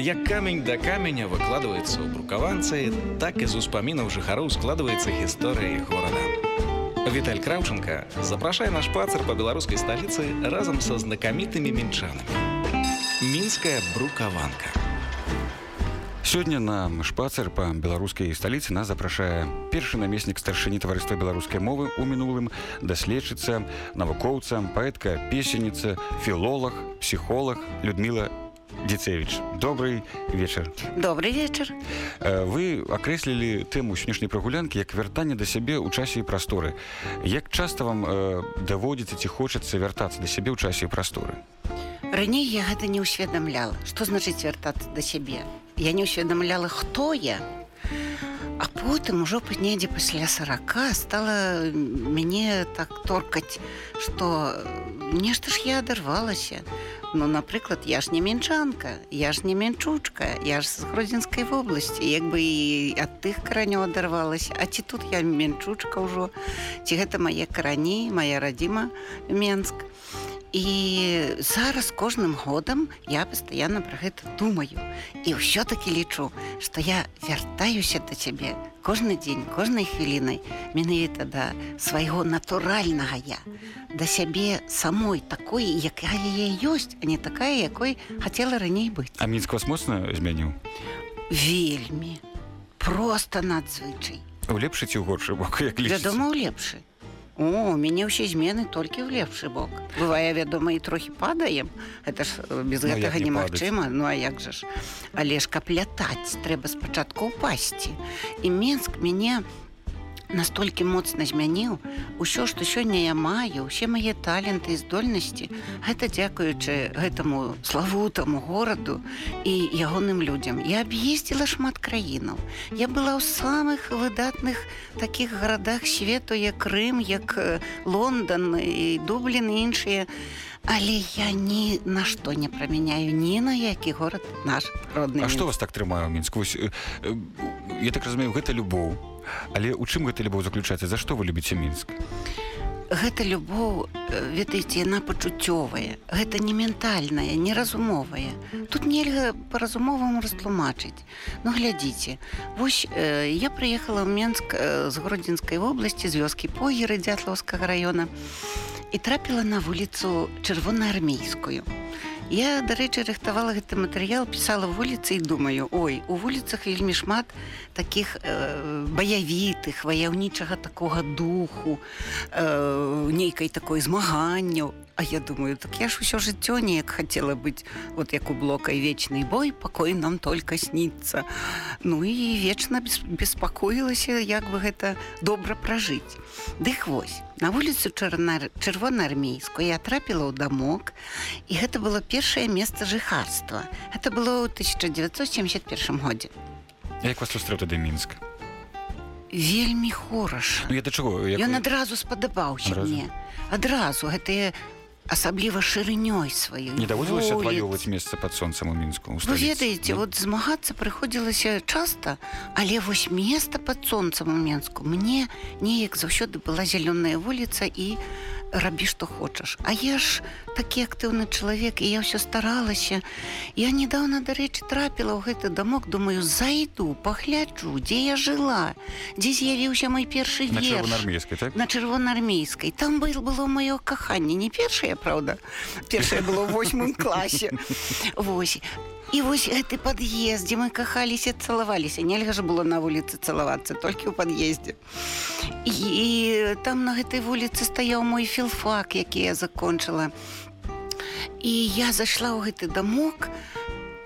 Як камень да каменя выкладваецца ў брукаванцы, так і з успамінаў жыхароў складваецца гісторыя горада. Віталь Краўченко запрашае наш пацар па беларускай сталіцы разам са знакамітымі мінчанамі. Мінская брукаванка. Сёння на шпацар па беларускай сталіцы нас запрашае першы намеснік старшыні таварыства беларускай мовы ў мінулым даследчыца, навукоўца, паэтка, песенніца, філолог, псіхолог Людміла Дзіцевіч. Добрый вечар. Добрый вечар. Вы акрэслілі тэму сённяшняй прагулянкі як вяртанне да сябе ў часе і прасторы. Як часта вам э, даводзіцца ці хочацца вяртацца да сябе ў часе і прасторы? Раней я гэта не ўсведамляла, што значыць вяртацца да сябе. Я не ўсведамляла, хто я. А потым ужо недзе пасля сарака стала мяне так торкаць, што нешта ж я адарвалася. Ну, напрыклад, я ж не мінчанка, я ж не мінчучка, я ж з гродзенскай вобласці, як бы і ад тых каранёў адарвалася. А ці тут я мінчучка ўжо, ці гэта мае карані, моя радзіма Менск. І зараз кожным годам я пастаянна пра гэта думаю і ўсё-таки лічу, што я вяртаюся да цябе кожны дзень, кожнай хвілінай менавіта да свайго натуральнага я, да сябе самой такой, якая я ёсць, а не такая, якой хацела раней быць. А мінск вас моцна змяніў? Вельмі просто надзвычай. У лепшы ці ў горшы бок як Вядома, у лепшы. О, у мяне ўсе змены толькі ў лепшы бок. Бывае, вядома, і трохі падаем. Это ж без Ну, гэтага не немагчыма, ну а як жа ж. Але ж каб лятаць, трэба спачатку ўпасці. І Менск мяне настолькі моцна змяніў усё што сёння я маю усе мае таленты і здольнасці гэта дзякуючы гэтаму славутаму гораду і ягоным людзям. Я аб'ездзіла шмат краінаў. Я была ў самых выдатных таких гарадах свету як Крым як Лондон і дублін і іншыя. Але я ні на што не прамяняю ні на які горад наш родны А што Мінск. вас так трымае ў мінску Вось, я так разумею гэта любоў але у чым гэта любоў заключаецца? За што вы любіце мінск? Гэта любоў э, ведаеце яна пачуццёвая. Гэта не ментальная не разумовая. Тут нельга па-разумоваму растлумачыць. Ну глядзіце. Вось э, я прыехала ў Менск э, з гродзенскай вобласці з вёскі погеры дзятлаўскага района і трапіла на вуліцу чырвонаармейскую Я, дарэчы, рыхтавала гэты матэрыял, пісала вуліцы і думаю, ой, у вуліцах вельмі шмат такіх э, баявітых, ваяўнічага такога духу, э, нейкай такой змаганняў. А я думаю, так я ж усё жыццё неяк хацела быць вот як у блокай вечны бой, пакой нам только сніцца. Ну і вечна бес, беспакоілася, як бы гэта добра пражыць. Дык вось, на вуліцу чырвонаармейскую я трапіла ў дамок і гэта было першае месца жыхарства. Это было ў 1971 годзе. як вас сустрэў тады мінск Вельмі хораша. Ну я да чаго як Ён адразу спадабаўся мне. Адразу гэтыя асабліва шырынёй сваёй. не даводзілася адваёўваць месца пад сонцам у мінску Вы ведаеце, Ну, от змагацца прыходзілася часта, але вось места пад сонцам у Менску мне неяк заўсёды была зялёная вуліца і рабі што хочаш. А я ж такі актыўны чалавек і я ўсё старалася. Я недавно, дарэчы, трапіла ў гэты дамок, думаю, зайду, пагляджу, дзе я жыла, дзе з'явіўся мой першы чырвонаармейскай так? На чырвонаармейскай. Там был было маё каханне не першае праўда першае было восьмым класе. Вось і вось гэты пад'езд дзе мы кахаліся цалаваліся. Нельга ж было на вуліцы цалавацца толькі ў пад'ездзе. І, і там на гэтай вуліцы стаяў мой філфак які я закончыла. І я зайшла ў гэты дамок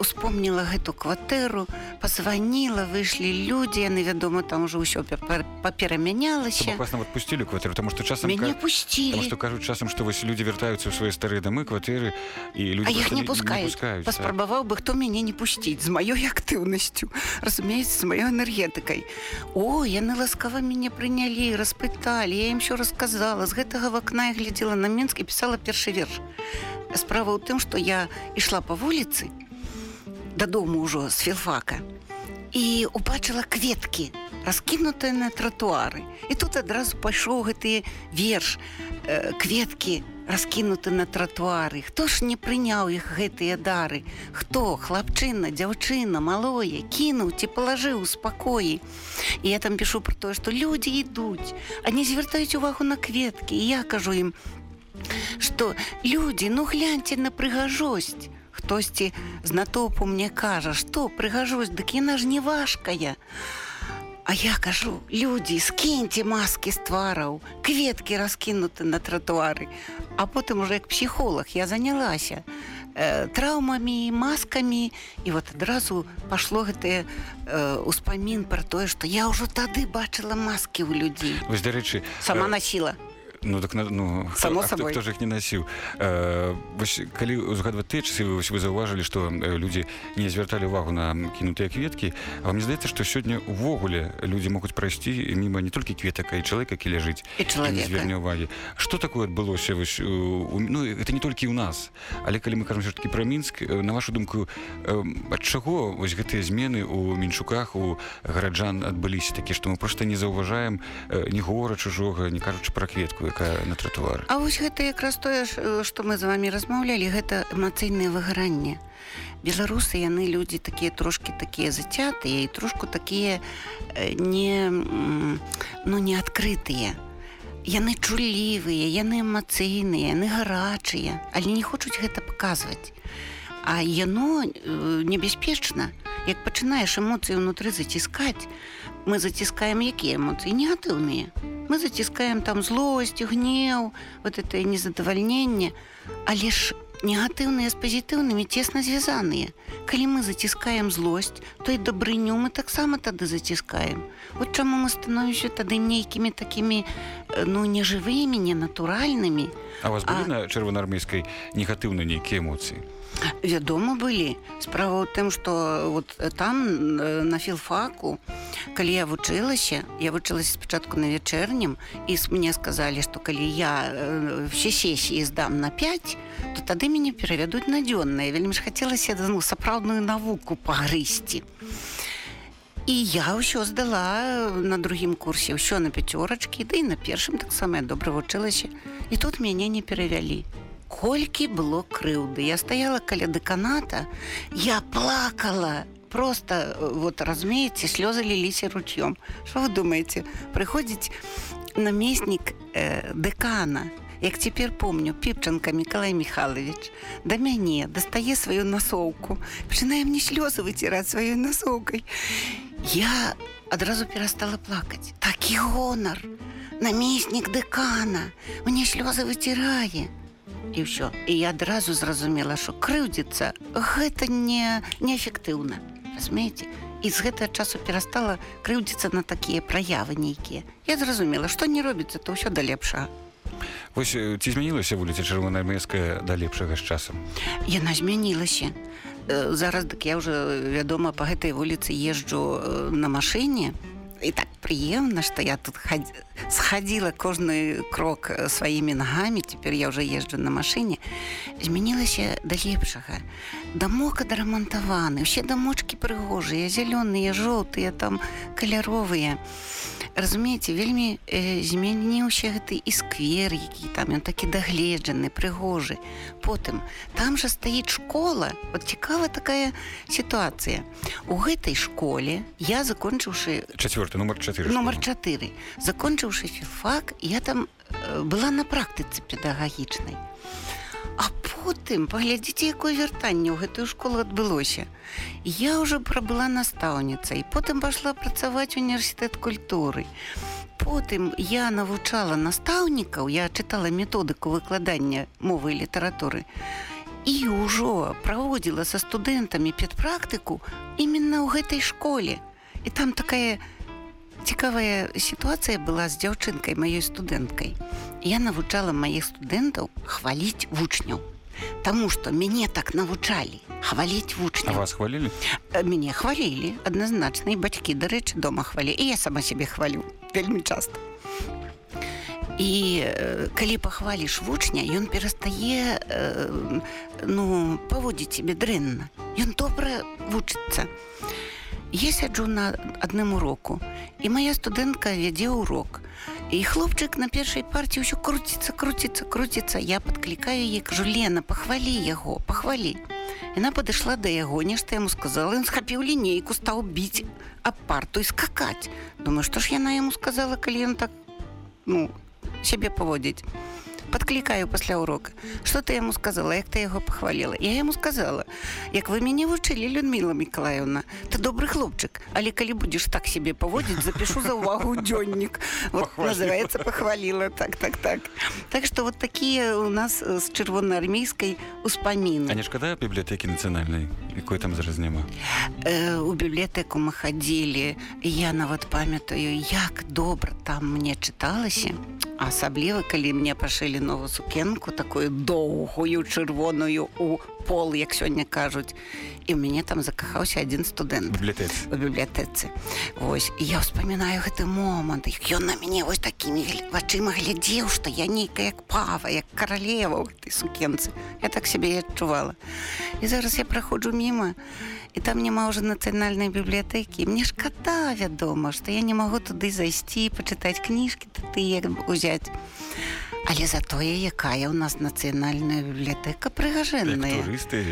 успомніла гэту кватэру пазваніла выйшлі людзі яны вядома там ужо ўсё папер- паперамянялася вас нават пусцілі кватэру тому што часам мяне пусцілі Таму што кажуць часам што вось людзі вяртаюцца ў свае старыя дамы кватэры і людзі А іх проста не пускаюць паспрабаваў бы хто мяне не пусціць з маёй актыўнасцю разумееце з маёй энергетыкай о яны ласкава мяне прынялі распыталі я ім що расказала з гэтага вакна я глядзела на Менск і пісала першы верш. Справа ў тым што я ішла по вуліцы дадому ўжо з філфака. І убачыла кветкі раскінутыя на тратуары. І тут адразу пайшоў гэты верш э, кветкі раскінуты на тратуары. Хто ж не прыняў іх гэтыя дары? Хто? Хлапчына дзяўчына малое кінуў ці палажыў у спакоі? І я там пішу про тое што людзі ідуць они звяртаюць увагу на кветкі. І я кажу ім что людзі ну гляньте на прыгажосць хтосьці з натоўпу мне кажа што прыгажосць дык яна ж не важкая а А я кажу, людзі, скіньце маскі з твараў, кветкі раскінуты на тратуары. А потым уже як псіхолог я занялася э, траўмамі, маскамі і вот адразу пашло гэтае э, успамін пра тое, што я ўжо тады бачыла маскі ў людзей. Вось дарэчы, сама насіла. Ну так ну, само хто, собой. хто ж іх не насіў э, вось, калі узгадваць ты часы вось вы заўважылі што людзі не звярталі увагу на кінутыя кветкі вам не здаецца што сёння увогуле людзі могуць прайсці міма не толькі кветака і чалавека які ляжыць і зверне увагі што такое адбылося вось у, ну, это не толькі ў нас. Але калі мы кажам такі пра мінск на вашу думку ад чаго вось гэтыя змены у мінчуках у гараджан адбыліся такі што мы проста не заўважаем ні гора чужога не кажучы пра кветку якая на тротуар. А вось гэта якраз тое што мы з вами размаўлялі гэта эмацыйнае выгаранне беларусы яны людзі такія трошки такія зацятыя і трошку такія не ну не адкрытыя. Яны чулівыя яны эмацыйныя яны гарачыя але не хочуць гэта паказваць. А яно небяспечна як пачынаеш эмоцыі ўнутры заціскаць мы заціскаем якія эмоцыі негатыўныя мы заціскаем там злость гнеў вот это незадавальненне але ж негатыўныя з пазітыўнымі цесна звязаныя калі мы заціскаем злость то і дабрыню мы таксама тады заціскаем вот чаму мы становішся тады нейкімі такімі ну нежывымі ненатуральнымі а вас былі а... на чырвонаармейскай негатыўна нейкія эмоцыі вядома былі. Справа ў тым што вот там на філфаку калі я вучылася я вучылася спачатку на вячэрнім і мне сказалі што калі я все сесіі здам на 5 то тады мяне перавядуць на дзённае вельмі ж хацелася ну, сапраўдную навуку пагрысці і я ўсё здала на другім курсе ўсё на пяцёрачкі ды да і на першым таксама я добра вучылася. І тут мяне не перавялі колькі было крыўды. Я стаяла каля дэканата я плакала. Просто вот разумееце слёзы ліліся руч'ём что вы думаете прыходзіць намеснік э, дэкана. Як цяпер помню піпчанка міколай михайлович да мяне дастае сваю насоўку пачынае мне слёзы выціраць сваёй насоўкай. Я адразу перастала плакаць. Такі гонар! Намеснік дэкана! Мне слёзы выцірае і ўсё і я адразу зразумела що крыўдзіцца гэта не неэфектыўна разумееце? І з гэтага часу перастала крыўдзіцца на такія праявы нейкія. Я зразумела што не робіцца то ўсё да лепшага. Вось ці змянілася вуліца чырвоная мэская да лепшага з часам? Яна змянілася. Зараз дык я ўжо вядома па гэтай вуліцы езджу на машыне. І так прыемна што я тут схадзіла кожны крок сваімі нагамі цяпер я ўжо езджу на машыне змянілася да лепшага. Дамок адрамантаваны усе дамочки прыгожыя зялёныя жоўтыя там каляровыя разумееце вельмі э, змяніўся гэты і сквер які там ён такі дагледжаны прыгожы потым там жа стаіць школа. Вот цікава такая сітуацыя у гэтай школе я закончыўшы четверт номер 4 номер 4 закончыўшы філфак я там была на практыцы педагагічнай а потым паглядзіце якое вяртанне ў гэтую школу адбылося я ўжо прабыла настаўніцай потым пайшла працаваць універсітэт культуры потым я навучала настаўнікаў я чытала методыку выкладання мовы і літаратуры і ўжо праводзіла са студэнтамі педпрактыку именно ў гэтай школе і там такая цікавая сітуацыя была з дзяўчынкай маёй студэнткай. Я навучала маіх студэнтаў хваліць вучняў. Таму што мяне так навучалі хваліць вучня вас хвалілі? Мяне хвалілі адназначна і бацькі дарэчы дома хвалі. І я сама сябе хвалю вельмі часто і э, калі пахваліш вучня ён перастае э, ну паводзіць себе дрэнна. Ён добра вучыцца я сяджу на адным уроку і моя студэнтка вядзе урок і хлопчык на першай партии ўсё круціцца круціцца круціцца. Я подклікаю ей кажу Лена пахвалі яго пахвалі Яна падышла да яго нешта яму сказала ён схапіў лінейку стаў біць аб парту і скакаць. Думаю што ж яна яму сказала калі ён так ну сябе паводзіць подклікаю пасля урока. Что ты яму сказала? Як ты яго пахвалила я яму сказала як вы мяне вучылі Людмила Миколаевна ты добрый хлопчык. Але калі будзеш так себе паводзіць запишу за увагу дзённік вот, называется пахвалила так так так. Так что вот такие у нас з чырвонаармейской успаміны. Не шкада бібліятэкі нацыянальнай. Якой там зараз няма? Э, у бібліятэку мы хадзілі. Я нават памятаю як добра там мне чыталася асабліва калі мне пашылі новую сукенку такую доўгую чырвоную у пол як сёння кажуць і мяне там закахаўся адзін студэнт у бібліятэцы Вось я вспоминаю гэты момант. Ён на мяне вось такімі вачыма глядзеў што я нейкая як пава як каралева ў гэтай сукенцы я так сябе адчувала і зараз я праходжу міма і там няма ўжо нацыянальнай бібліятэкі мне шкада вядома што я не магу туды зайсці пачытаць кніжкі ты як узяць але затое якая у нас нацыянальная бібліятэка прыгажэнная.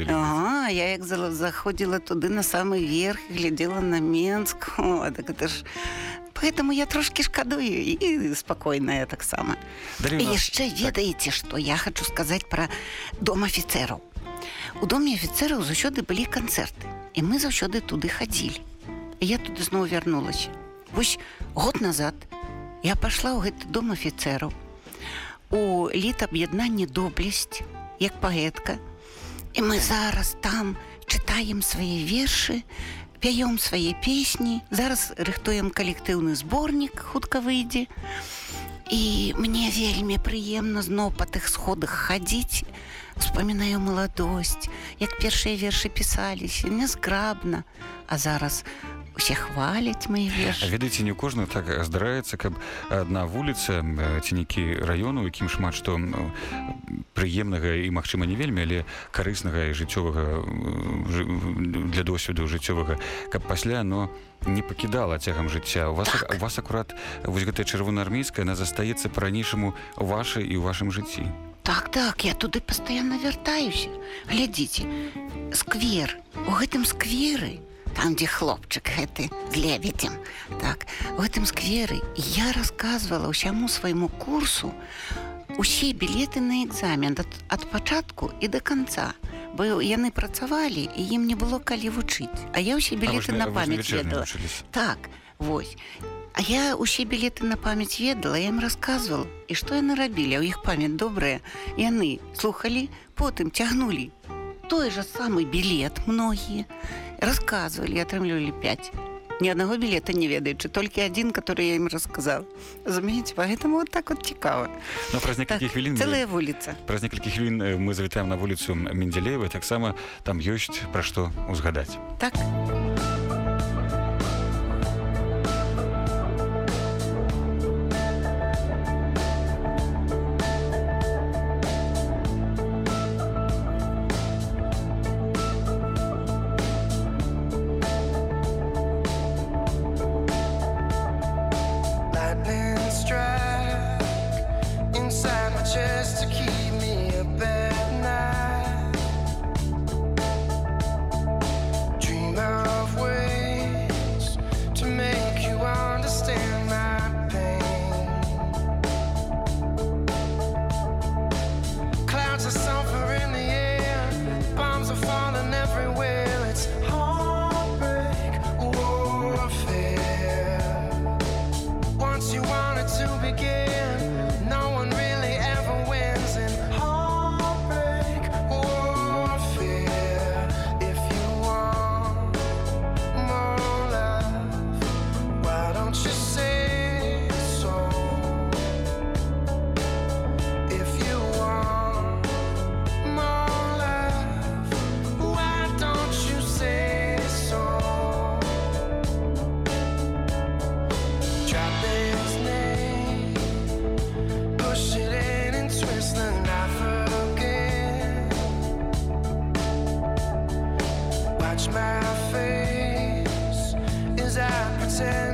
Ага, я як заходзіла туды на самы верх глядзела на менск. Так это ж поэтому я трошки шкадую і спакойная таксама. Яшчэ ведаеце што я хочу сказаць пра дом афіцераў у доме афіцераў заўсёды былі канцэрты і мы заўсёды туды хадзілі. Я туды зноў вярнулася. Вось год назад я пайшла ў гэты дом афіцераў у літ аб'яднанне доблесць як паэтка і мы зараз там чытаем свае вершы пяём свае песні зараз рыхтуем калектыўны зборнік хутка выйдзе і мне вельмі прыемна зноў па тых сходах хадзіць вспоминаю маладосць як першыя вершы пісаліся нязграбна а зараз у усе хваляць мои вершы ведаеце не кожны так здараецца каб адна вуліца ці нейкі раёну якім шмат што прыемнага і магчыма не вельмі але карыснага і жыццёвага для досведу жыццёвага каб пасля но не пакідала цягам жыцця. У вас так. у вас акурат вось гэтая чырвонаармейская она застаецца по-ранейшаму вашай і ў вашым жыцці. Так так я туды пастаянна вяртаюся. Глядзіце сквер у гэтым скверы у там дзе хлопчык гэты глебедзем так у гэтым скверы я рассказывала ўсяму свайму курсу усе білеты на экзамен ад, ад пачатку і до конца. Бо яны працавалі і ім не было калі вучыць. А я ўсе білеты на памяць ведала. так вось. А я усе білеты на памяць ведала я ім рассказывал і што яны рабілі у іх памяць добрая. Яны слухали потым цягнулі той же самы білет многія рассказывали атрымлівалі 5 ни аднаго білета не ведаючы толькі адзін который я ім расказаў разумееце поэтому вот так вот цікава но праз некалькі так, хвілін целая вуліца праз некалькі хвілін мы завітаем на вуліцу менделеева таксама там ёсць пра што узгадаць. Так. а listen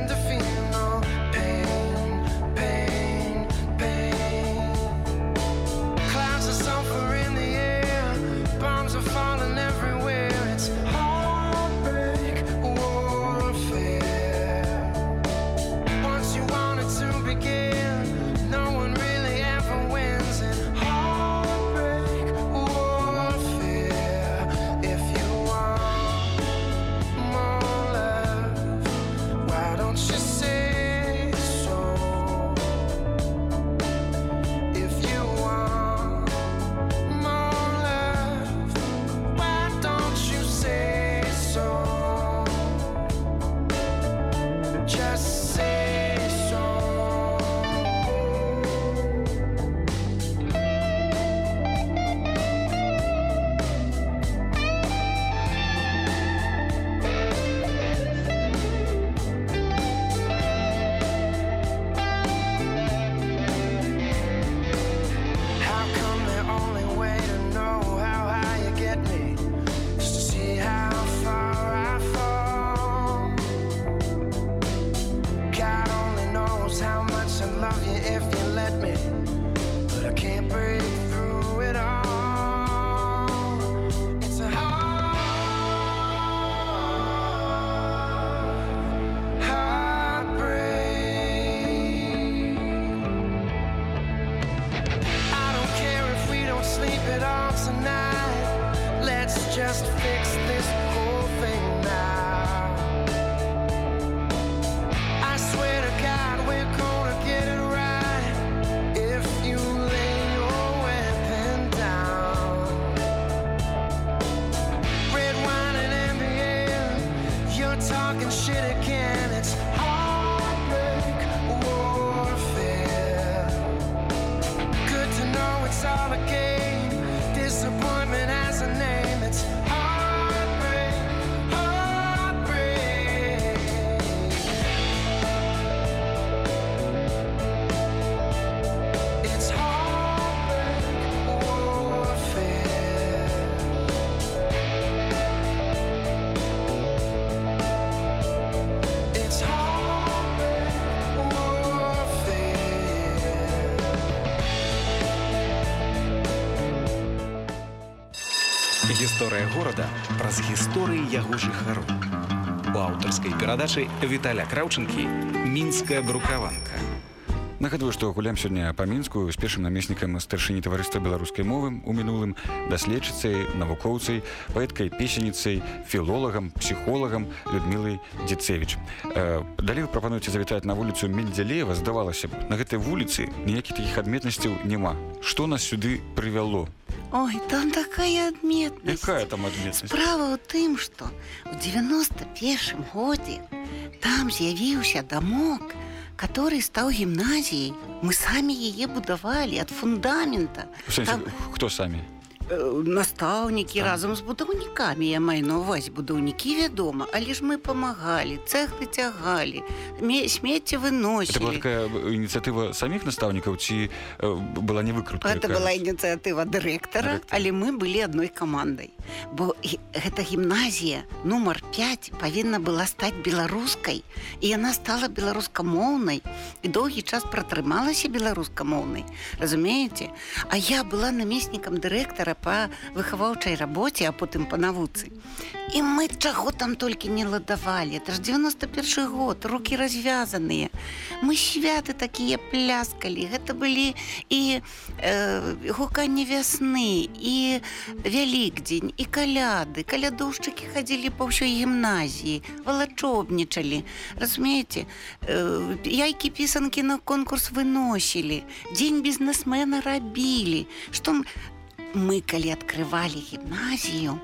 горада праз гісторыі яго жыхару. У аўтарскай перадачы Віталя Краўчынкі мінская брукаванка. Нагадваю, што гулям сёння па мінску з першым намеснікам старшыні таварыства беларускай мовы у мінулым даследчыцай, навукоўцай, паэткай песеніцай, філолагам, псіхолагам Людмілай Дзіцевіч. Э, Далей вы прапануеце завітаць на вуліцу Мельдзялеева, здавалася б, на гэтай вуліцы ніякіх такіх адметнасцяў няма. Што нас сюды прывяло? Ой, там такая адметнасць. Якая там адметнасць? Справа ў тым, што ў 91 годзе там з'явіўся дамок, который стаў гімназіяй. Мы самі яе будавалі ад фундамента. Сэнсе, Там, хто самі? Настаўнікі Так. разам з будаўнікамі я маю на ўвазе будаўнікі вядома але ж мы памагалі цэглы цягалі ме- смецце выносілі э, ініцыятыва саміх настаўнікаў ці э, была не выкрутка? Это была ініцыятыва дырэктара, але мы былі адной камандай. Бо гэта гімназія нумар 5 павінна была стаць беларускай і яна стала беларускамоўнай і доўгі час пратрымалася беларускамоўнай. Разумееце? А я была намеснікам дырэктара па выхаваўчай рабоце, а потым па навуцы. І мы чаго там толькі не ладавалі. Это ж 91 год, рукі развязаныя. Мы святы такія пляскалі. Гэта былі і э, гуканне вясны, і вялікдзень, і каляды. Калядоўшчыкі хадзілі па ўсёй гімназіі, валачобнічалі. Разумееце, э, яйкі пісанкі на конкурс выносілі. Дзень бізнесмена рабілі. Што мы калі адкрывалі гімназію,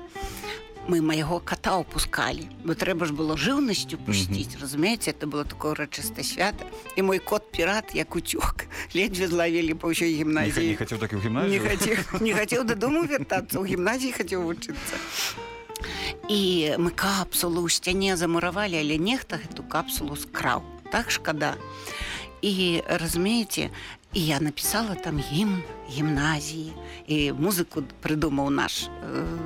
мы майго кота опускалі бо трэба ж было жыўнасцю пусціць mm -hmm. разумееце? Это было такое рэчыста свята. І мой кот пірат як уцёк ледзьве злавілі па ўсёй гімназіі. Не хацеў так і гімназію? не хацеў не хацеў дадому вяртацца ў гімназіі хацеў вучыцца. І мы капсулу ў сцяне замуравалі але нехта гэту капсулу скраў. Так шкада. І разумееце і я написала там гімн гімназіі і музыку прыдумаў наш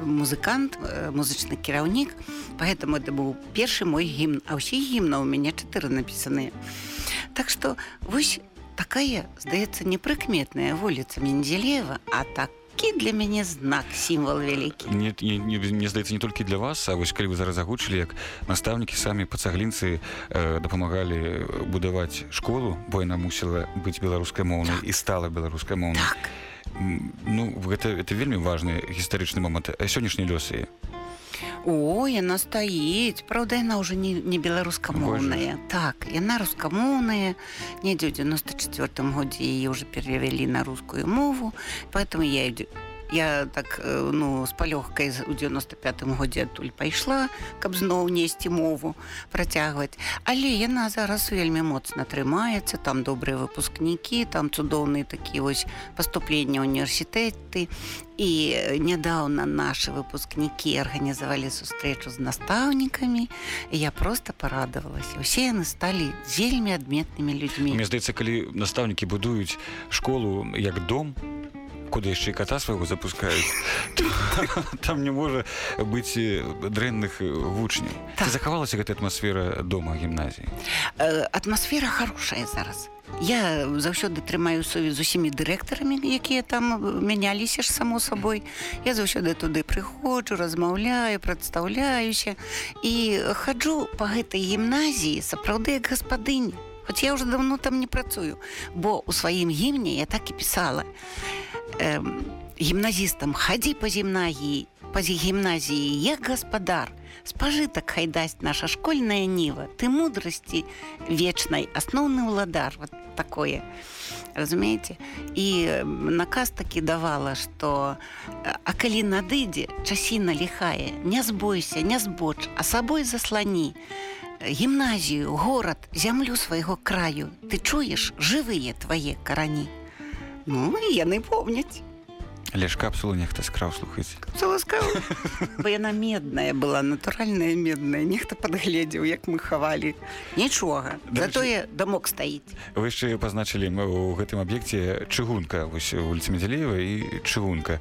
музыкант э, музычны кіраўнік поэтому это быў першы мой гімн. А ўсе гімна у мяне чатыры напісаныя так что вось такая здаецца непрыкметная вуліца мензелева а так для мяне знак сімвал вялікі не, не, не, мне здаецца не толькі для вас а вось калі вы зараз агучылі як настаўнікі самі па цаглінцы э, дапамагалі будаваць школу бо яна мусіла быць беларускай моўнай так. і стала беларускай моўнай так. ну гэта это вельмі важны гістарычны момант сённяшняй лёсы О, яна стаіць. Праўда, яна ўжо не, не беларускамоўная. Так, яна рускамоўная. Недзе ў 94 годзе яе ўжо перавялі на рускую мову, поэтому я я так э, ну с палёгкай у 95 годзе адтуль пайшла каб зноў несці мову працягваць. Але яна зараз вельмі моцна трымаецца там добрыя выпускнікі там цудоўныя такі вось паступлення універсітэты. І нядаўна нашы выпускнікі арганізавалі сустрэчу з настаўнікамі. Я просто парадавалася. Усе яны сталі вельмі адметнымі людзьмі. Мне здаецца калі настаўнікі будуюць школу як дом то куды яшчэ кота свайго запускаюць там не можа быць дрэнных вучняў так. захавалася гэта атмасфера дома гімназіі атмасфера хорошая зараз. Я заўсёды трымаю сувязь з усімі дырэктарамі якія там мяняліся ж само сабой я заўсёды туды прыходжу размаўляю прадстаўляюся. І хаджу по гэтай гімназіі сапраўды як гаспадыні Хоць я уже давно там не працую бо у сваім гімне я так і пісала э, гімназістам хадзі па гімнагіі па гімназіі як гаспадар спажытак хай дасць наша школьная ніва ты мудрасці вечнай асноўны ўладар вот такое разумееце і наказ такі давала что а калі надыдзе часіна ліхае не збойся не збоч а сабой заслані гімназію горад зямлю свайго краю ты чуеш жывыя твае карані Ну яны помняць. Але ж капсулу нехта скраў слухаць. Бо яна медная была натуральная медная, нехта падгледзеў, як мы хавалі. Нічога. Затое дамок стаіць. Вы яшчэ пазначылі у гэтым аб'екце чыгунка вуліцы Медзялева і чыгунка.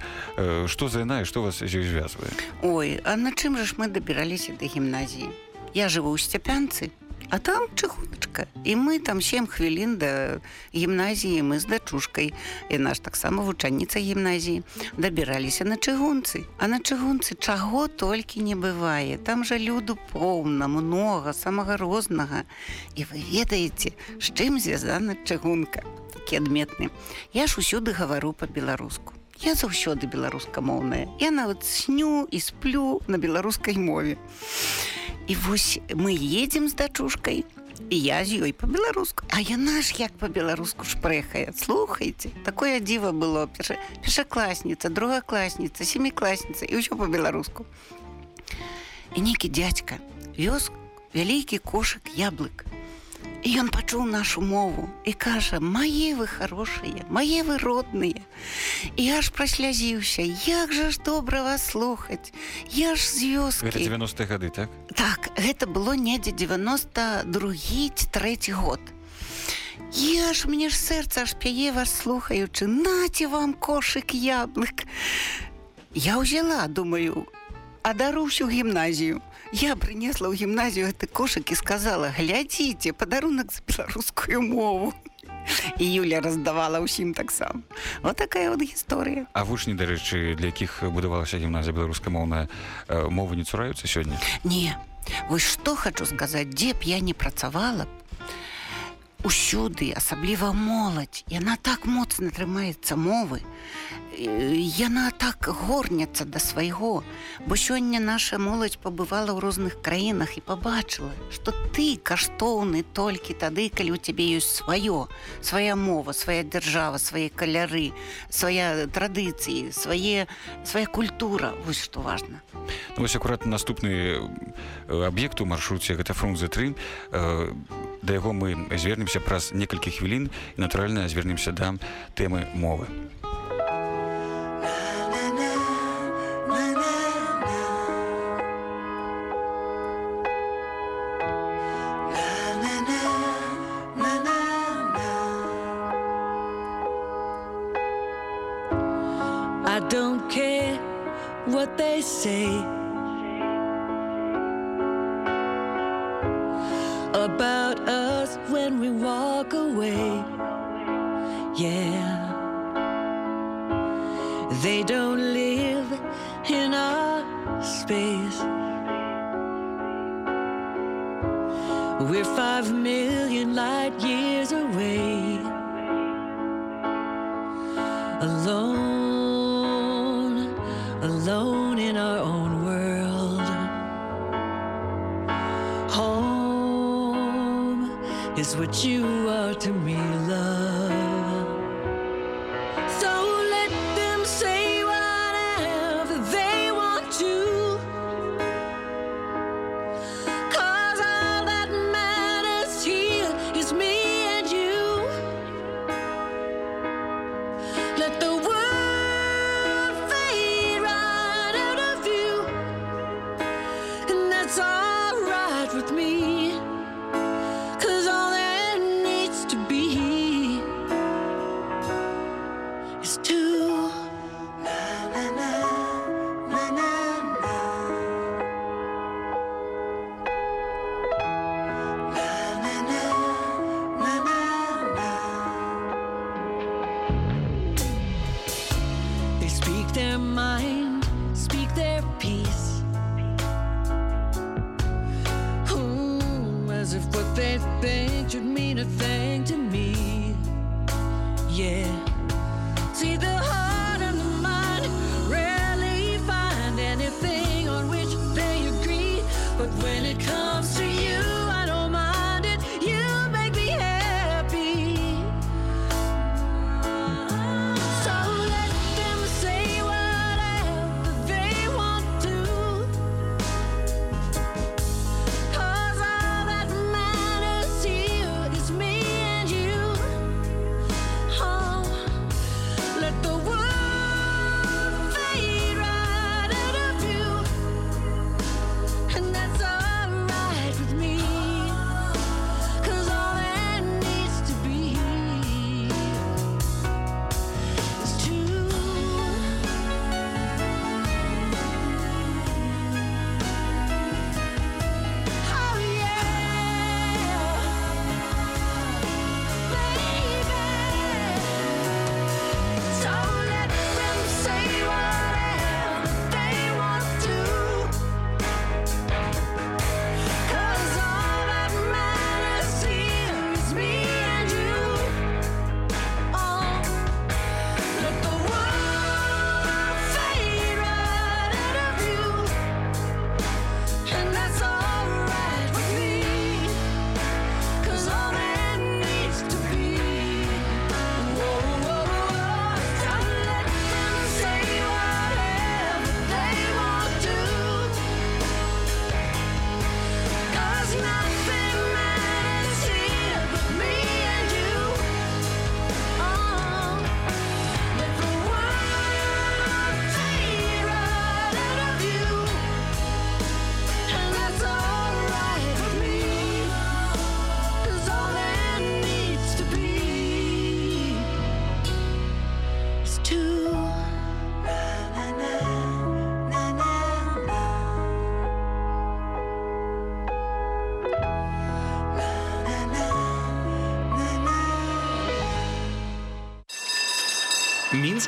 Што за яна і што вас з ёй звязвае? Ой, а на чым жа ж мы дабіраліся да гімназіі? Я жыву ў сцяпянцы, А там чыгуначка і мы там сем хвілін да гімназіі мы з дачушкай і наш таксама вучаніца гімназіі дабіраліся на чыгунцы? А на чыгунцы чаго толькі не бывае. Там жа люду поўна много самага рознага. І вы ведаеце з чым звязана чыгунка такі адметны я ж усюды гавару по-беларуску Я заўсёды беларускамоўная. Я нават сню і сплю на беларускай мове. І вось мы едзем з дачушкай і я з ёй по-беларуску А яна ж як по-беларуску шпрэхае. Слухайте такое дзіва было. Першакласніца другакласніца семікласніца і ўсё по-беларуску і нейкі дядька вёз вялікі кошак яблык ён пачуў нашу мову і кажа: мае вы хорошыя, мае вы родныя. І я ж праслязіўся, як жа ж добра вас слухаць. Я ж з вёскі 90 гады так. Так, гэта было недзе 92 год. Я ж мне ж сэрца аж пяе вас слухаючы, наце вам кошык яблык. Я ўзяла, думаю, адаруўсю гімназію. Я прынесла ў гімназію гэты кошык і сказала: глядзіце падарунак за беларускую мову. І Юля раздавала ўсім таксама. Вот такая вот гісторыя. А вучні, дарэчы, для якіх будавалася гімназія беларускамоўная мовы не цураюцца сёння. Не. Вось што хачу сказаць, дзе б я не працавала, усюды асабліва моладзь яна так моцна трымаецца мовы. Яна так горняцца да свайго бо сёння наша моладзь пабывала ў розных краінах і пабачыла што ты каштоўны толькі тады калі у цябе ёсць сваё. Свая мова свая дзяржава свае каляры свая традыцыі свае свая культура. Вось што важна. Ну, вось акурат наступны аб'ект у маршруце гэта фрунзе 3 да яго мы звернемся праз некалькі хвілін і натуральна звернемся да тэмы мовы. I don't care what they say. as if what they think should mean a thing to me. Yeah.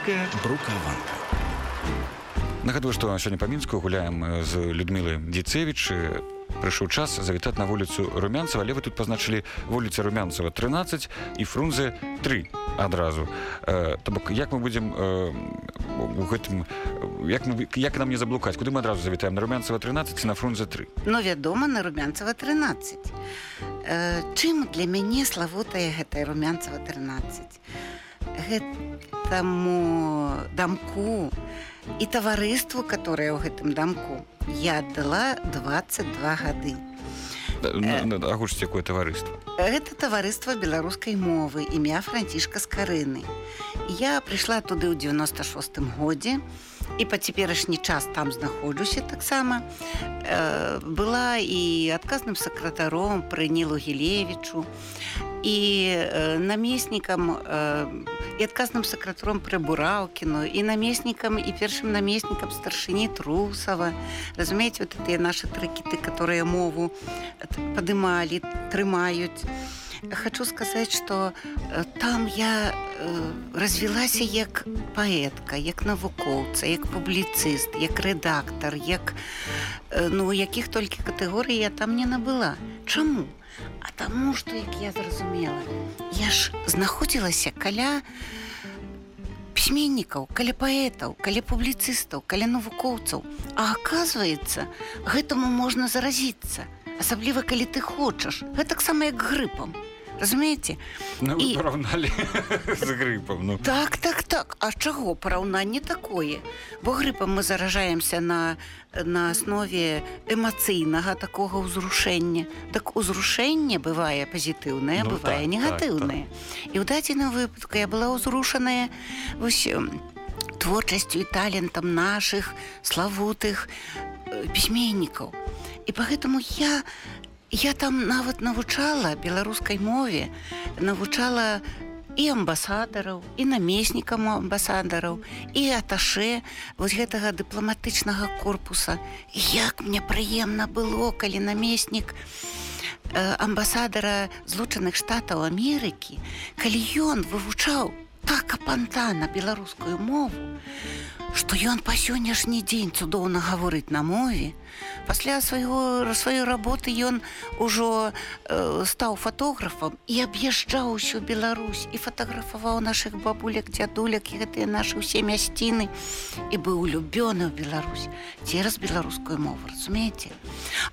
беларуская брукаванка нагадваю што сёння па мінску гуляем э, з людмілы дзіцевіч э, прыйшоў час завітаць на вуліцу румянцева. Але вы тут пазначылі вуліца румянцева 13 і фрунзе 3 адразу э, то бок як мы будзем э, у э, гэтым як мы, як нам не заблукаць куды мы адразу завітаем на румянцева 13 на фрунзе 3 Ну вядома на румянцева 13 э, чым для мяне славутае гэтае румянцева 13 гэта гэтаму дамку і таварыству, которое ў гэтым дамку я аддала 22 гады. Э, Агучце якое таварыства. Гэта таварыства беларускай мовы імя францішка скарыны. Я прыйшла туды ў 96 годзе і па цяперашні час там знаходжуся таксама. Э, была і адказным сакратаром пры нілу гілевічу і э, намеснікам э, і адказным сакратаром пры бураўкіну і намеснікам і першым намеснікам старшыні трусава. Разумееце вот тыя нашы трыкіты которые мову падымалі трымаюць хочу сказаць что там я э, развілася як паэтка як навукоўца як публіцыст як рэдактор як э, ну якіх толькі катэгорый я там не набыла. Чаму? А таму что як я зразумела я ж знаходзілася каля пісьменнікаў каля паэтаў каля публіцыстаў каля навукоўцаў а оказывается гэтаму можна заразіцца асабліва калі ты хочаш. Гэтаксама як грыпам разумееце Ну, І- параўналі з грыпам ну. так так так. А чаго параўнанне такое. Бо грыпам мы заражаемся на на аснове эмацыйнага такога ўзрушэння так узрушэнне бывае пазітыўнае Ну, бывае так, негатыўнае і ў дадзеным выпадку я была ўзрушаная вось ем, творчасцю і талентам нашых славутых пісьменнікаў. І поэтому я я там нават навучала беларускай мове навучала і амбасадараў і намеснікам амбасадараў і аташе вось гэтага дыпламатычнага корпуса. Як мне прыемна было калі намеснік э, амбасадара злучаных штатаў Амерыкі калі ён вывучаў так апантана беларускую мову што ён па сённяшні дзень цудоўна гаворыць на мове. Пасля свайго сваёй работы ён ужо э, стаў фатографам і аб'язджаў усю Беларусь і фатаграфаваў нашых бабуляк дзядуляк і гэтыя нашы ўсе мясціны і быў улюбёны ў Беларусь цераз беларускую мову разумееце?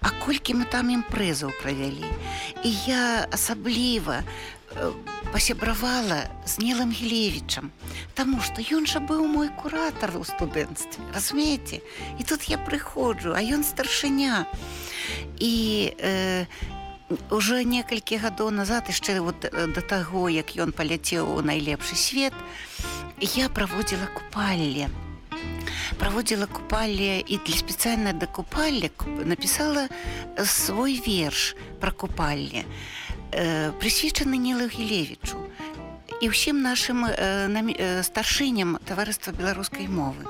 А колькі мы там імпрэзаў правялі. І я асабліва пасябравала з нелым гілевічам Таму што ён жа быў мой куратар у студэнцтве разумееце? І тут я прыходжу а ён старшыня. І э, уже некалькі гадоў назад яшчэ вот э, да таго як ён паляцеў у найлепшы свет я праводзіла купалле. Праводзіла купалле і для спецыяльна да купалля куп- напісала э, свой верш пра купалле. э, прысвечаны Нілу Гілевічу і ўсім нашым э, э, старшыням таварыства беларускай мовы.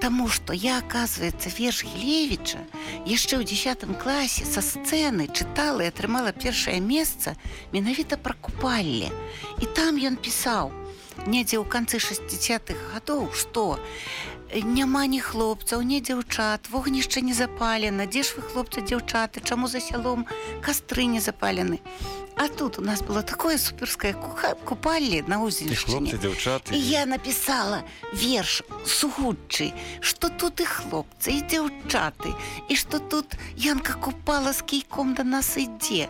Таму што я, оказывается, верш Гілевіча яшчэ ў 10 класе са сцэны чытала і атрымала першае месца менавіта пра купалле. І там ён пісаў недзе ў канцы 60-х гадоў, што няма ні хлопцаў, ні дзяўчат, вогнішча не запалена, дзе ж вы хлопцы дзяўчаты, чаму за сялом кастры не запалены. А тут у нас было такое суперскае купалле на хлопцы дзяўчаты І я напісала верш сугуччы, што тут і хлопцы і дзяўчаты і што тут Янка купала з кійком да нас ідзе.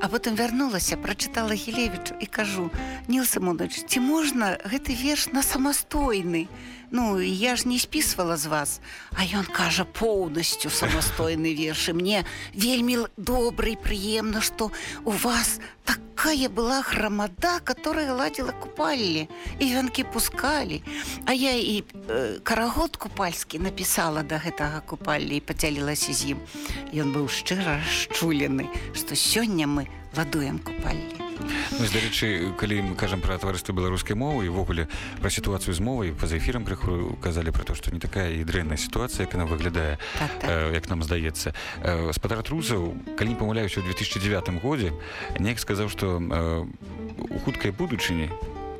А потым вярнулася, прачытала Гілевічу і кажу: Ніл Сымонович, ці можна гэты верш на самастойны? Ну я ж не спісвала з вас, А ён кажа поўнасцю самастойны верш і мне вельмі добра і прыемна, што у вас такая была грамада, которая ладзіла купаллі і вянкі пускалі. А я і э, карагод купальскі напісала да гэтага купалля і пацялілася з ім. Ён быў шчыра расчулены, што сёння мы ладуем купаллі. Ну, дарэчы калі мы кажам пра таварыства беларускай мовы і ўвогуле пра сітуацыю з мовай па-за эфірам крыху казалі пра то што не такая і дрэнная сітуацыя як яна выглядае Так, так. э, як нам здаецца. Э, спадар трусаў калі не памыляюся ў 2009 годзе неяк сказаў што э, у хуткай будучыні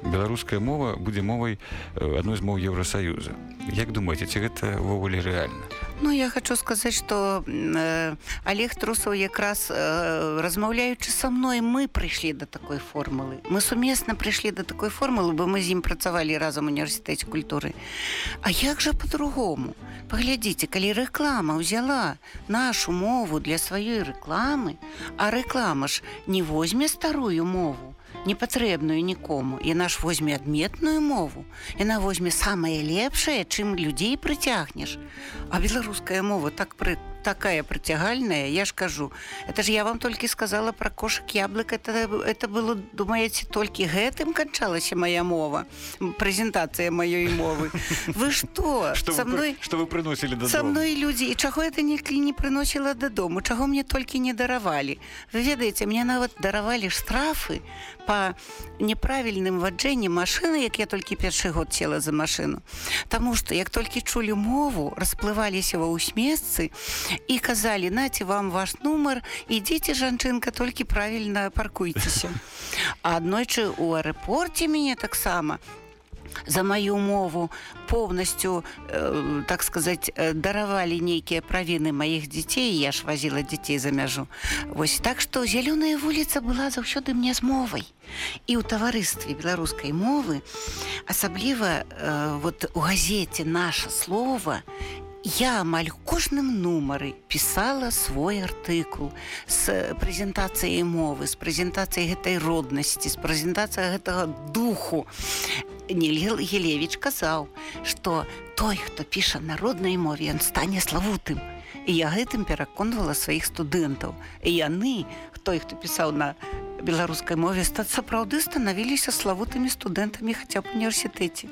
беларуская мова будзе мовай э, адной з моў еўросаюза як думаеце ці гэта ўвогуле рэальна Ну я хочу сказаць, што э, Олег Трусаў якраз э, размаўляючы са мной мы прыйшлі да такой формулы. Мы сумесна прыйшлі да такой формулы, бо мы з ім працавалі разам у універсітэце культуры. А як жа по-другому? Паглядзіце, калі рэклама ўзяла нашу мову для сваёй рэкламы, а рэклама ж не возьме старую мову, непатрэбную нікому яна ж возьме адметную мову. Яна возьме самае лепшае чым людзей прыцягнеш а беларуская мова так пры такая притягальная, я ж кажу, это ж я вам толькі сказала про кошак яблык, это, это было, думаете, толькі гэтым канчалася моя мова, прэзентацыя маёй мовы. Вы что? Что Со мной... что вы приносили до Са мной людзі і чаго это не, не прыносіла дадому чаго мне толькі не даравалі вы ведаеце мне нават даравалі штрафы по няправільным ваджэнні машыны як я толькі першы год села за машыну Таму што як толькі чулі мову расплываліся ва ўсмесцы і казалі наце вам ваш нумар ідзіце жанчынка толькі правільна паркуйцеся аднойчы у аэропорце мяне таксама за маю мову поўнасцю э, так сказать э, даравалі нейкія правіны маіх дзяцей я ж вазіла дзяцей за мяжу. Вось так што зялёная вуліца была заўсёды мне з мовай і ў таварыстве беларускай мовы асабліва э, вот у газеце наша слова я амаль у кожным нумары пісала свой артыкул з прэзентацыяй мовы з прэзентацыяй гэтай роднасці з прэзентацыя гэтага духу Нельгел Гелевич казаў, што той, хто піша на роднай мове, ён стане славутым. І я гэтым пераконвала сваіх студэнтаў. І яны, хто пісаў на беларускай мове, стаць сапраўды станавіліся славутымі студэнтамі хаця б універсітэце.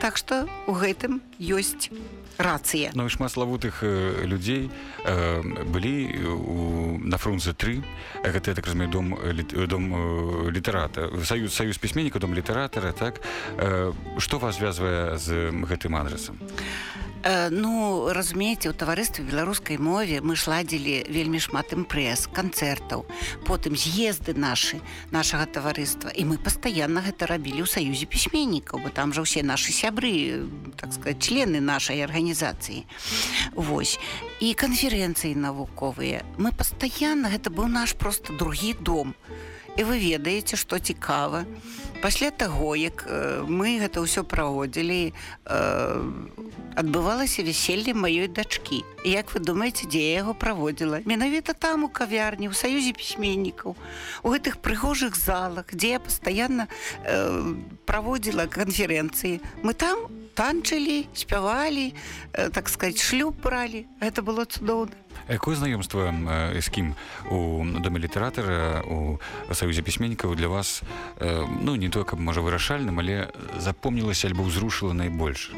Так што у гэтым ёсць рацыя. Ну шмат славутых э, людзей э, былі у, на фрунзе 3 гэта так разумею дом э, літ- э, дом э, літарата саюз саюз пісьменніка дом літаратара так. Э, што вас звязвае з гэтым адресам Э, Ну разумееце у таварыстве беларускай мове мы ж ладзілі вельмі шмат імпрэз канцэртаў. Потым з'езды нашы нашага таварыства і мы пастаянна гэта рабілі ў саюзе пісьменнікаў бо там жа ўсе нашы сябры так сказать члены нашай арганізацыі. Вось. І канферэнцыі навуковыя. Мы пастаянна гэта быў наш просто другі дом і вы ведаеце што цікава. Пасля таго як э, мы гэта ўсё праводзілі э, адбывалася вяселле маёй дачкі. Як вы думаеце дзе я яго праводзіла? Менавіта там у кавярні у саюзе пісьменнікаў у гэтых прыгожых залах дзе я пастаянна э, праводзіла канферэнцыі. Мы там танчылі спявалі э, так сказать шлюб бралі гэта было цудоўна якое знаёмства э, з кім у доме літаратара у саюзе пісьменнікаў для вас э, ну не то каб можа вырашальным але запомнілася альбо ўзрушыла найбольш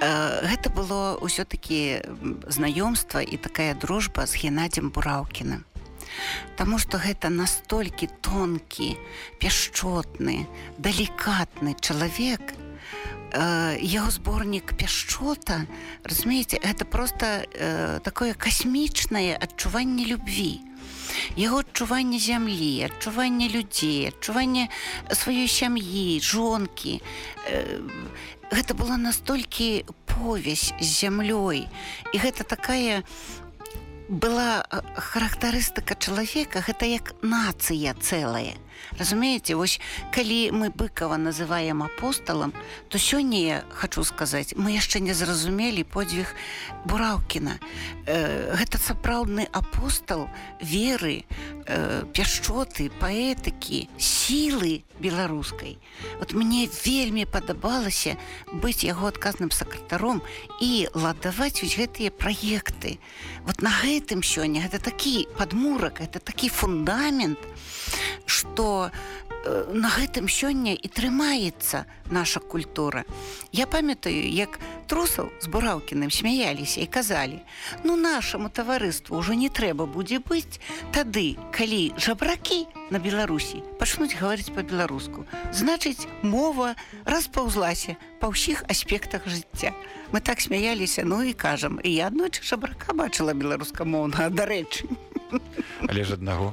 Э, гэта было ўсё-таки знаёмства і такая дружба з геннадзем бураўкіным Таму што гэта настолькі тонкі, пяшчотны, далікатны чалавек, э, яго зборнік пяшчота, разумееце, гэта проста э, такое касмічнае адчуванне любві. Яго адчуванне зямлі, адчуванне людзей, адчуванне сваёй сям'і, жонкі. Э, гэта была настолькі повязь з зямлёй. І гэта такая была э, характарыстыка чалавека, гэта як нацыя цэлая. Разумееце, вось калі мы быкава называем апосталам, то сёння я хочу сказаць, мы яшчэ не зразумелі подзвіг бураўкіна. Э, гэта сапраўдны апостал веры, э, пяшчоты, паэтыкі, сілы беларускай. Вот мне вельмі падабалася быць яго адказным сакратаром і ладаваць вось гэтыя праекты. Вот на гэтым сёння гэта такі падмурак, это такі фундамент, што на гэтым сёння і трымаецца наша культура. Я памятаю, як трусаў з бураўкіным смяяліся і казалі: « Ну нашаму таварыству ўжо не трэба будзе быць тады, калі жабракі на Беларусі пачнуць гаварыць па-беларуску. Значыць, мова распаўзлася па ўсіх аспектах жыцця. Мы так смяяліся, ну і кажам, і я аднойчы жабрака бачыла беларускамоўнага, дарэчы. але ж аднаго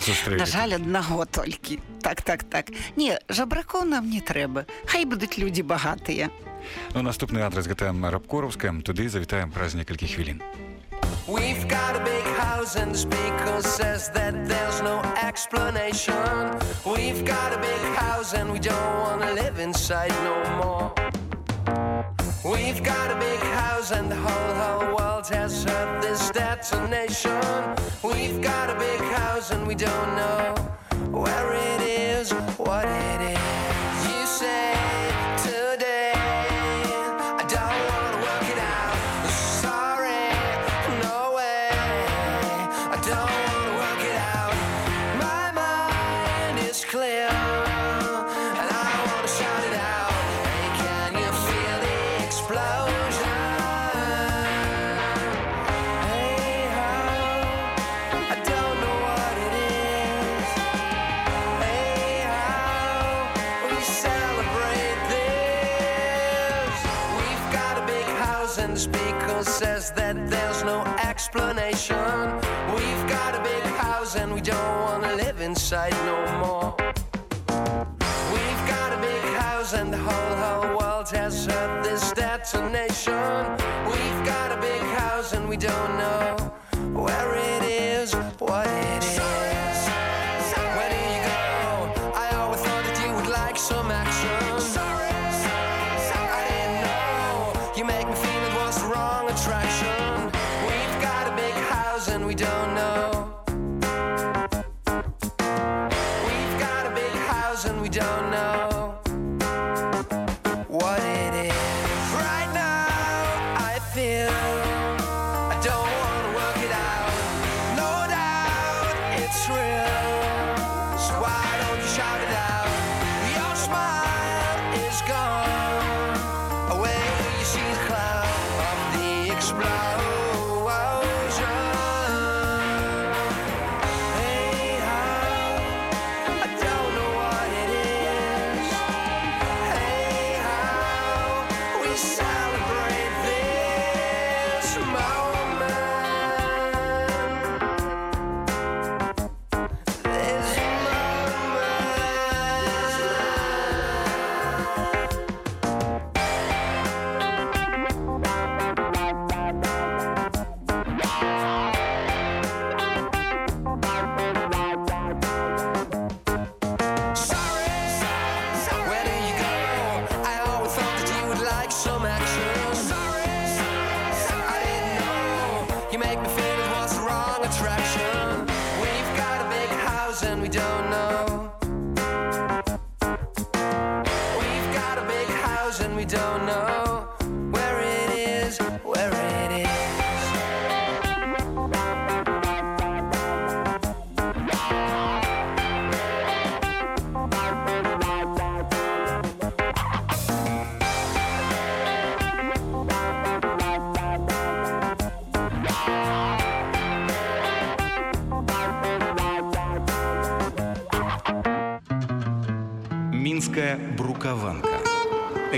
сустрэлі. На жаль, аднаго толькі. Так, так, так. Не, жабракоў нам не трэба. Хай будуць людзі багатыя. Ну, наступны адрес гэта рабкораўская туды завітаем праз некалькі хвілін We've got a big house and the speaker says that there's no explanation. We've got a big house and we don't wanna live inside no more. We've got a big house and the whole whole world has heard this detonation. We've got a big house and we don't know where it is, what it is. side. know.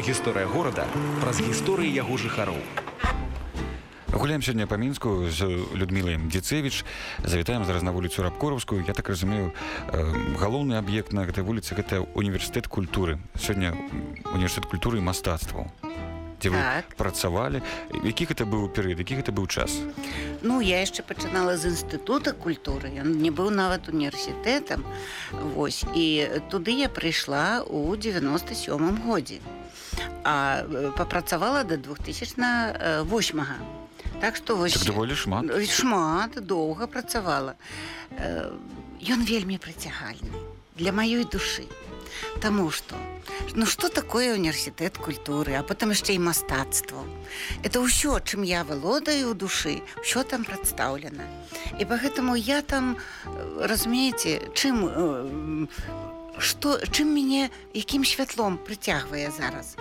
Гісторыя горада праз гісторыі яго жыхароў. Гуляем сёння па мінску з людмілай дзіцевіч. Завітаем зараз на вуліцу рабкораўскую я так разумею э, галоўны аб'ект на гэтай вуліцы гэта універсітэт культуры. Сёння універсітэт культуры і мастацтваў дзе вы Так. працавалі. Які гэта быў перыяд які гэта быў час? Ну я яшчэ пачынала з інстытута культуры. Ён не быў нават універсітэтам. Вось і туды я прыйшла ў 97 годзе а э, папрацавала да 2008 так што вось так даволі шмат. Шмат доўга працавала. Э, ён вельмі прыцягальны для маёй душы. Таму што ну што такое універсітэт культуры а потым яшчэ і мастацтва это ўсё чым я валодаю ў душы ўсё там прадстаўлена. І пагэтаму я там э, разумееце чым э, што чым мяне якім святлом прыцягвае зараз?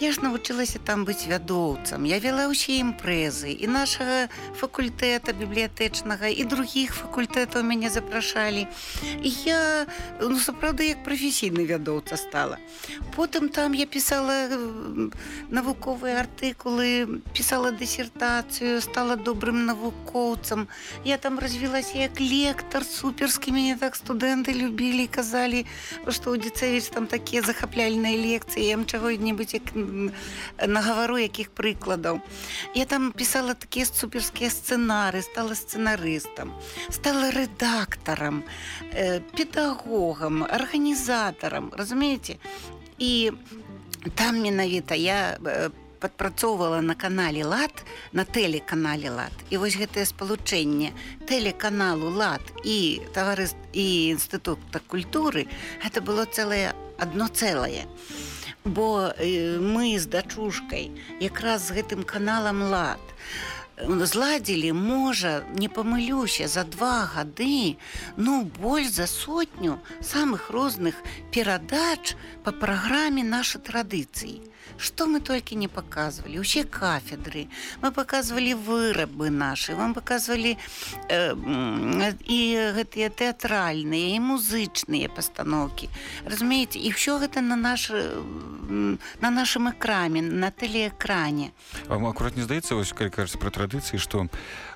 Я ж навучылася там быць вядоўцам я вела ўсе імпрэзы і нашага факультэта бібліятэчнага і другіх факультэтаў мяне запрашалі. І я ну сапраўды як прафесійны вядоўца стала. Потым там я пісала навуковыя артыкулы пісала дысертацыю стала добрым навукоўцам. Я там развілася як лектар суперскі мяне так студэнты любілі казалі што ў дзіцэвіч там такія захапляльныя лекцыі я ім чаго-небудзь як нагавару якіх прыкладаў я там пісала такія суперскія сцэнары стала сцэнарыстам стала рэдактарам э, педагогам арганізатарам разумееце і там менавіта я э, падпрацоўвала на канале лад на тэлеканале лад і вось гэтае спалучэнне тэлеканалу лад і таварыст і інстытута культуры гэта было цэлае адно цэлае. Бо э, мы з дачушкай якраз з гэтым каналам лад зладзілі можа не памылюся за два гады ну больш за сотню самых розных перадач по праграме наша традыцыі что мы только не показывали. Усе кафедры. Мы показывали вырабы наши. Вам показывали э, і гэтыя тэатральныя і музычныя пастановки разумееце і все гэта на наш на нашым экраме на тэлеэкране вам акурат не здаецца вось калі кажется про традыцыі что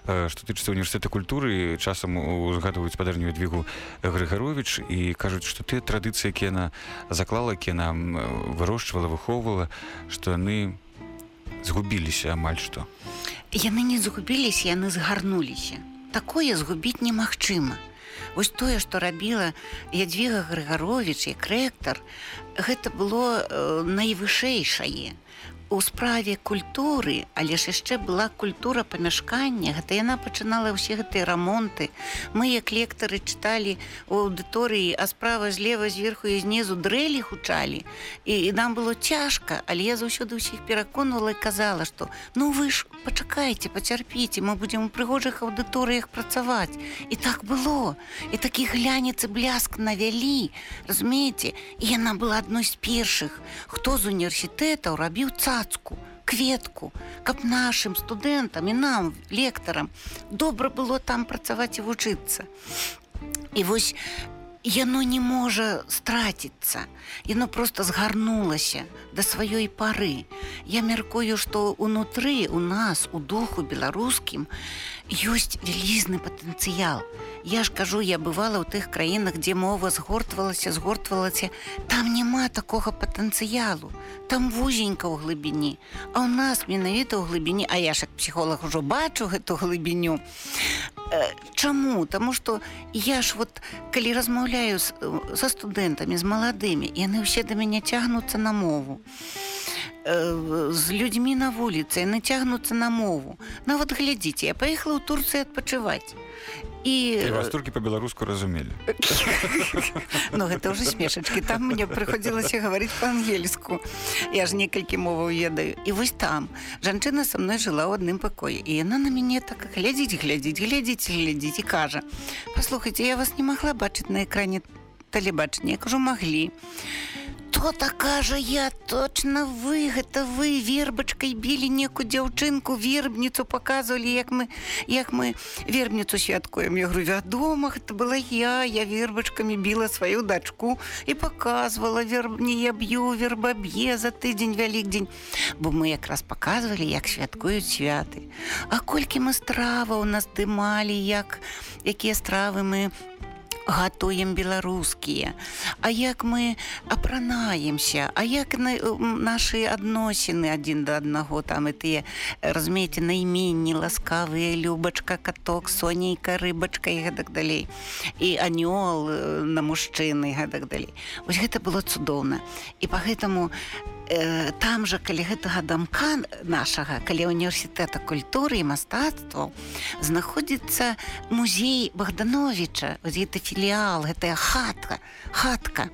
што тычыцца універсітэта культуры часам узгадваюць спадарню двигу грыгарович і кажуць что ты традыцыі які яна заклала які нам вырошчвала выхоўвала что яны згубіліся амаль што яны не згубіліся яны згарнуліся. Такое згубіць немагчыма. Вось тое што рабіла ядвіга грыгарович як рэктар гэта было э, найвышэйшае у справе культуры але ж яшчэ была культура памяшкання гэта яна пачынала ўсе гэтыя рамонты. Мы як лектары чыталі у аўдыторыі а справа злева зверху і знізу дрэлі гучалі. І, і нам было цяжка але я заўсёды ўсіх пераконвала і казала што ну вы ж пачакайце пацярпіце мы будзем у прыгожых аўдыторыях працаваць і так было. І такі глянец і бляск навялі разумееце? І яна была адной з першых хто з універсітэтаў рабіў цар цацку, кветку, каб нашым студэнтам і нам лектарам добра было там працаваць і вучыцца. І вось яно не можа страціцца. Яно просто згарнулася да сваёй пары. Я мяркую, што унутры у нас у духу беларускім ёсць вялізны патэнцыял. Я ж кажу, я бывала ў тых краінах, дзе мова згортвалася, згортвалася, там няма такога патэнцыялу. Там вузенька ў глыбіні. А ў нас менавіта ў глыбіні, а я ж як псіхолог ужо бачу гэту глыбіню. Э, чаму? Таму што я ж вот калі размаўляю са студэнтамі, з маладымі, яны ўсе да мяне цягнуцца на мову з людзьмі на вуліцы яны цягнуцца на мову. Нават глядзіце я паехала ў турцыі адпачываць. І вас толькі по-беларуску разумелі. Ну гэта ўжо смешачкі там мне прыходзілася гаварыць па-ангельску. Я ж некалькі моваў ведаю. І вось там жанчына са мной жыла ў адным пакоі і яна на мяне так глядзіць глядзіць глядзіць глядзіць і кажа паслухайце я вас не магла бачыць на экране тэлебачання кажу маглі то-то кажа я точно вы гэта вы вербачкай білі некую дзяўчынку вербніцу показывалі як мы як мы вербніцу святкуем. Я говорю вядома это была я я вербачкамі біла сваю дачку і показывала вербні я б'ю вербаб'е за тыдзень вялікдзень бо мы якраз показывалі як святкуюць святы. А колькі мы страва у нас дымалі як якія стравы мы гатуем беларускія А як мы апранаемся? А як на, наши адносіны адзін да аднаго там і тыя разумееце найменні ласкавыя любачка каток сонейка рыбачка і гэтак далей. І анёл на мужчыны гэтак далей. Вось гэта было цудоўна. І по гэтаму Э, там жа калі гэтага дамка нашага калі універсітэта культуры і мастацтваў знаходзіцца музей богдановича гэта філіал гэтая хатка хатка.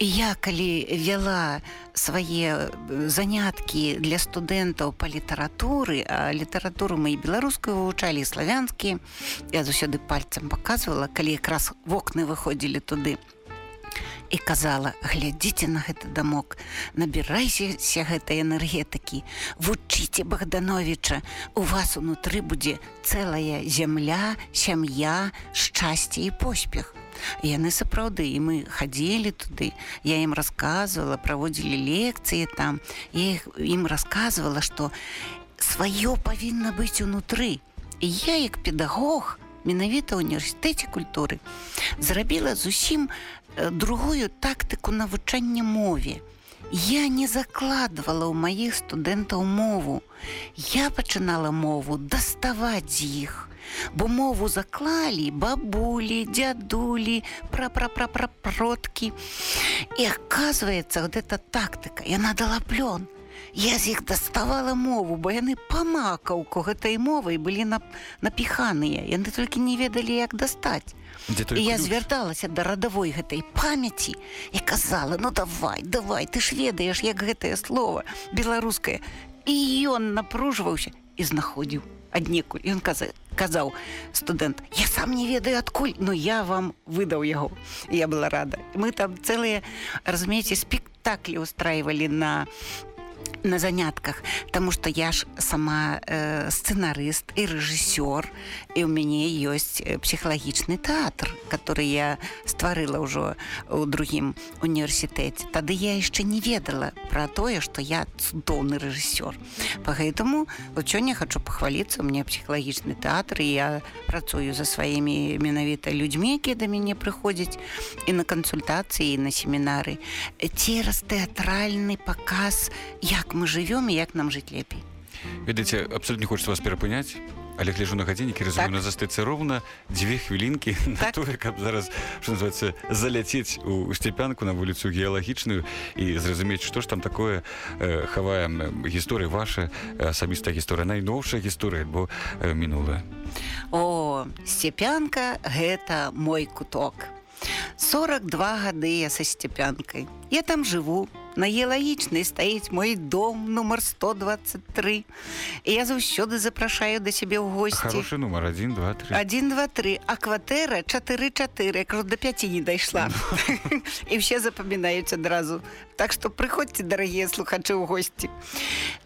Я калі вяла свае заняткі для студэнтаў па літаратуры а літаратуру мы і беларускую вывучалі славянскі я заўсёды пальцам показывала калі якраз вокны выходзілі туды. то і казала глядзіце на гэты дамок набірайся гэтай энергетыкі вучыце богдановича у вас унутры будзе цэлая земля сям'я шчасце і поспех яны сапраўды і мы хадзілі туды я ім рассказывала праводзілі лекцыі там я іх ім рассказывала что сваё павінна быць унутры. І я як педагог менавіта універсітэце культуры зрабіла зусім другую тактыку навучання мове. Я не закладвала ў маіх студэнтаў мову. Я пачынала мову даставаць з іх. Бо мову заклалі бабулі, дзядулі, прапрапрапрапродкі. І аказваецца, вот эта тактыка, яна дала плён. Я з іх даставала мову, бо яны памакаўку гэтай мовай былі напіханыя. Яны толькі не ведалі, як дастаць. І я звярталася да радавой гэтай памяці і казала ну давай давай ты ж ведаеш як гэтае слово беларускае і ён напружваўся і знаходзіў аднекуль. Ён каза казаў студэнт я сам не ведаю адкуль но я вам выдаў яго я была рада. Мы там цэлыя разумееце спектаклі устраивалі на на занятках тому что я ж сама э, сценарыст і рэжысёр і у мяне ёсць э, псіхалагічны тэатр который я стварыла ўжо у другім універсітэце тады я яшчэ не ведала про тое что я цудоўны рэжысёр поэтому вот сёння хочу пахваліцца у мне псіхалагічны тэатр і я працую за сваімі менавіта людзьмі якія да мяне прыходзяць і на кансультацыі і на семінары цераз тэатральны паказ як мы живвём і як нам жыць лепей ведаеце абсолютно не хочется вас перапыняць але гляжу на гадзіннікі разумею Так. на застыцца ровна дзве хвілінкі на Так. тое каб зараз что называется заляцець у сцепянку на вуліцу геалагічную і зразумець што ж там такое э, хавае м, гісторыя ваша асабістая гісторыя найноўшая гісторыя бо э, мінулая О, сцепянка гэта мой куток. 42 гады я са сцепянкай. Я там жыву. На геалагічнай стаіць мой дом нумар 123. І я заўсёды запрашаю да сябе ў госці. хороший нумар 1 2 3 1, 2, 3, а кватэра 4 4 я кажу до 5 не дайшла і все запамінаюць адразу. Так что прыходзьце дарагія слухачы ў госці.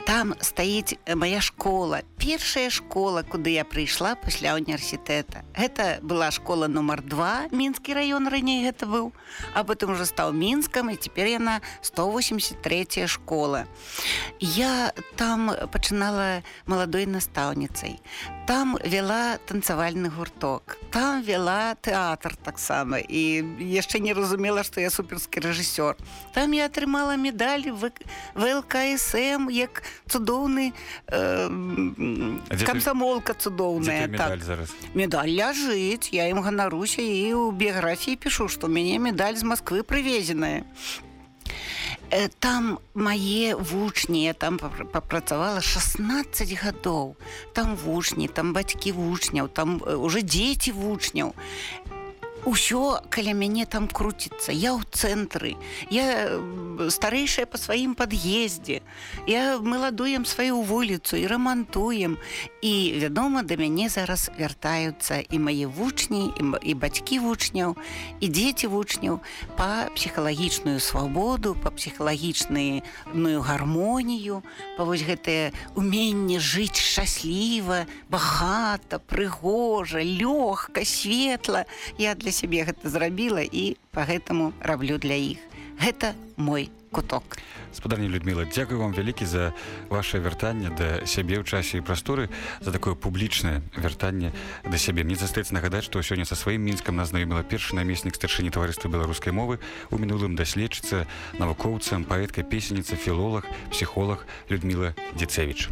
Там стаіць моя школа першая школа куды я прыйшла пасля універсітэта гэта была школа нумар 2 мінскі раён раней гэта быў а потым уже стаў мінскам і цяпер яна 183 школа. Я там пачынала маладой настаўніцай. Там вяла танцавальны гурток. Там вяла тэатр таксама. І яшчэ не разумела што я суперскі рэжысёр. Там я атрымала медаль в влксм як цудоўны э, камсамолка цудоўная той медаль зараз? Медаль ляжыць я ім ганаруся і ў біяграфіі пішу што мяне медаль з Масквы прывезеная там мае вучні там папр- папрацавала 16 гадоў. Там вучні там бацькі вучняў там э, уже дзеці вучняў Усё каля мяне там круціцца. Я ў цэнтры. Я старэйшая па сваім пад'ездзе. Я мы ладуем сваю вуліцу і рамантуем. І вядома да мяне зараз вяртаюцца і мае вучні і, і бацькі вучняў і дзеці вучняў па псіхалагічную свабоду па псіхалагічную гармонію па вось гэтае уменне жыць шчасліва багата прыгожа лёгка светла. Я для сябе гэта зрабіла і по гэтаму раблю для іх. Гэта мой куток. Спадарня Людмила дзякую вам вялікі за ваше вяртанне да сябе ў часе і прасторы за такое публічнае вяртанне да сябе. Мне застаецца нагадаць што сёння са сваім мінскам назнаёміла першы намеснік старшыні таварыства беларускай мовы у мінулым даследчыца навукоўцам паэтка песенніца філолог псіхолог Людмила дзіцевич